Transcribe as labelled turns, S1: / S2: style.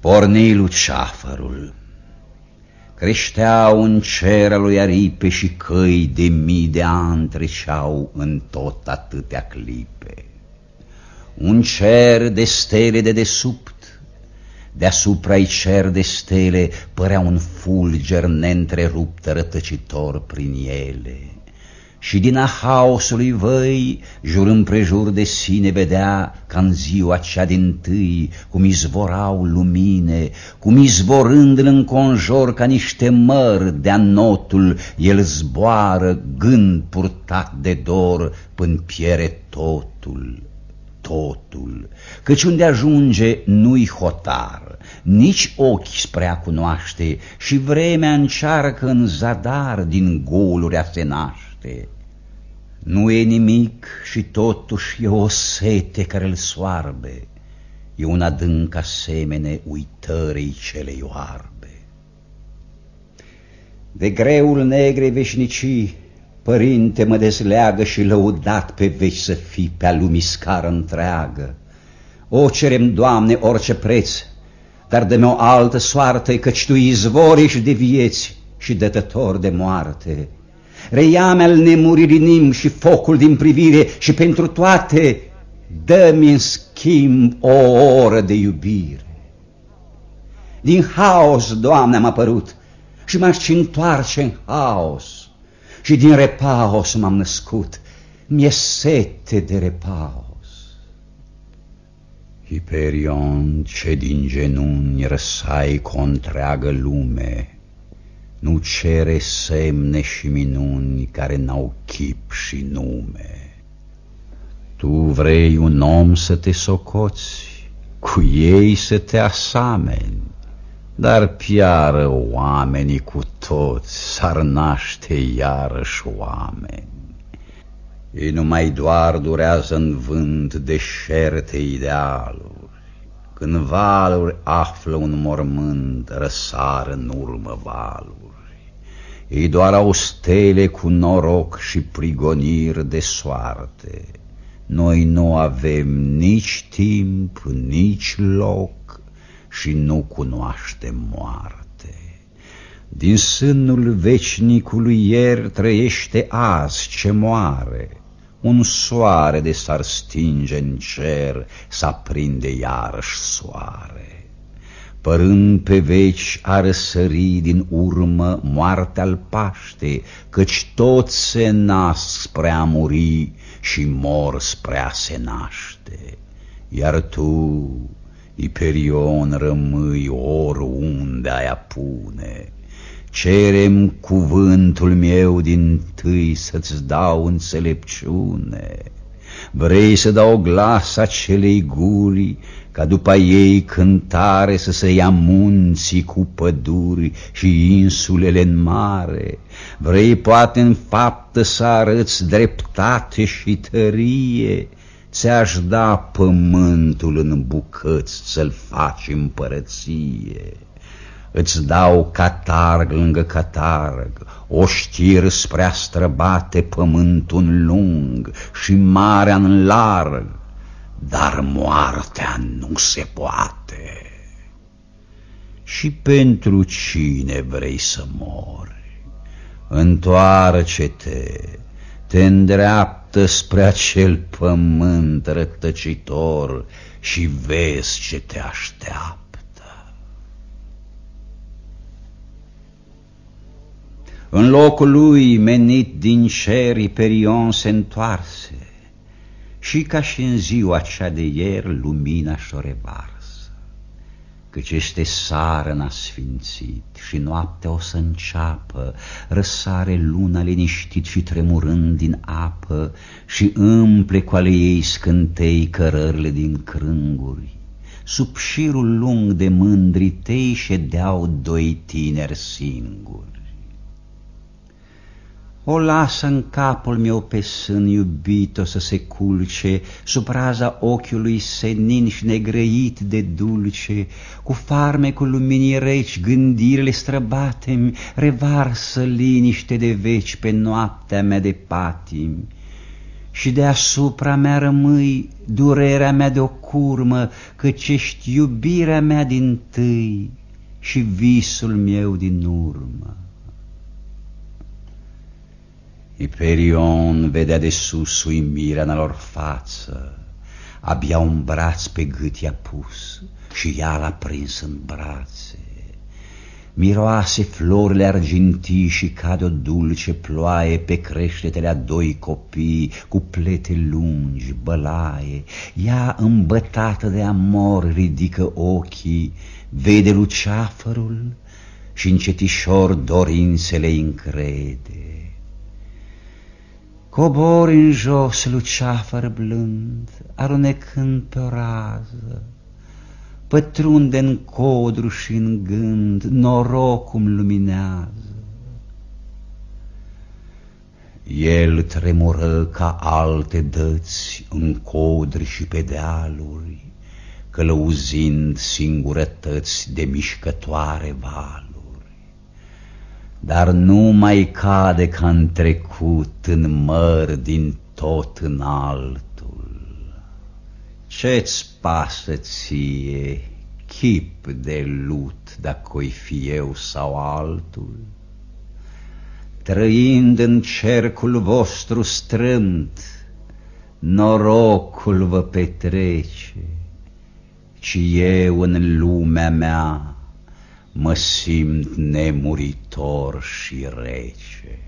S1: Porni luceafărul. Creșteau în cer lui aripe și căi de mii de ani treceau în tot atâtea clipe. Un cer de stele de desubt, deasupra-i cer de stele părea un fulger neîntrerupt rătăcitor prin ele și din a haosului văi, jur împrejur de sine vedea ca în ziua cea din tâi, cum izvorau lumine, cum izvorând în înconjor ca niște măr de notul, el zboară gând purtat de dor până piere totul, totul, căci unde ajunge nu-i hotar, nici ochi spre a cunoaște și vremea încearcă în zadar din goluri a se naște noapte. Nu e nimic și totuși e o sete care îl soarbe, e un adânc asemene uitării celei oarbe. De greul negre veșnicii, Părinte, mă dezleagă și lăudat pe veci să fii pe-a lumii scară întreagă. O, cerem, Doamne, orice preț, dar dă-mi o altă soartă, căci Tu izvor ești de vieți și dătător de moarte reiame al nemuririi și focul din privire și pentru toate dă-mi în schimb o oră de iubire. Din haos, Doamne, am apărut și m-aș întoarce în haos și din repaus m-am născut, mi-e sete de repaus. Hiperion, ce din genunchi răsai cu o întreagă lume, nu cere semne și minuni care n-au chip și nume. Tu vrei un om să te socoți, cu ei să te asameni, dar piară oamenii cu toți, s-ar naște iarăși oameni. Ei numai doar durează în vânt deșerte idealuri, când valuri află un mormânt, răsar în urmă valuri. Ei doar au stele cu noroc și prigoniri de soarte. Noi nu avem nici timp, nici loc și nu cunoaștem moarte. Din sânul veșnicului ieri trăiește azi ce moare, un soare de s-ar stinge în cer, s-aprinde iarăși soare părând pe veci a răsări din urmă moartea al Paște, căci toți se nasc spre a muri și mor spre a se naște. Iar tu, Iperion, rămâi oriunde ai apune, cerem cuvântul meu din tâi să-ți dau înțelepciune. Vrei să dau glas acelei guri ca după ei cântare să se ia munții cu păduri și insulele în mare. Vrei poate în faptă să arăți dreptate și tărie, Ți-aș da pământul în bucăți să-l faci împărăție. Îți dau catarg lângă catarg, o știr spre a străbate pământul lung și marea în larg, dar moartea nu se poate. Și pentru cine vrei să mori? Întoarce-te, te îndreaptă spre acel pământ rătăcitor și vezi ce te așteaptă. În locul lui, menit din cer, Iperion se întoarse și ca și în ziua cea de ieri lumina și-o revarsă, căci este sară n-a sfințit și noaptea o să înceapă, răsare luna liniștit și tremurând din apă și împle cu ale ei scântei cărările din crânguri. Sub șirul lung de mândri tei ședeau doi tineri singuri. O lasă în capul meu pe sân iubito să se culce, Sub raza ochiului senin și negrăit de dulce, Cu farmecul luminii reci gândirile Revarsă liniște de veci pe noaptea mea de patimi. și deasupra mea rămâi durerea mea de o curmă, căci ești iubirea mea din tâi și visul meu din urmă. Iperion vedea de sus uimirea în lor față, abia un braț pe gât i-a pus și ea l-a prins în brațe. Miroase florile argintii și cade o dulce ploaie Pe creștetele a doi copii cu plete lungi, bălaie. Ea îmbătată de amor ridică ochii, vede luceafărul și încetișor dorințele încrede. Cobori în jos luceafăr blând, arunecând pe o rază, pătrunde în codru și în gând, norocul luminează. El tremură ca alte dăți în codri și pe dealuri, călăuzind singurătăți de mișcătoare valuri. Dar nu mai cade ca în trecut în măr din tot în alt, ce-ți pasă ție, chip de lut, dacă-i fi eu sau altul? Trăind în cercul vostru strâmt, norocul vă petrece, ci eu în lumea mea mă simt nemuritor și rece.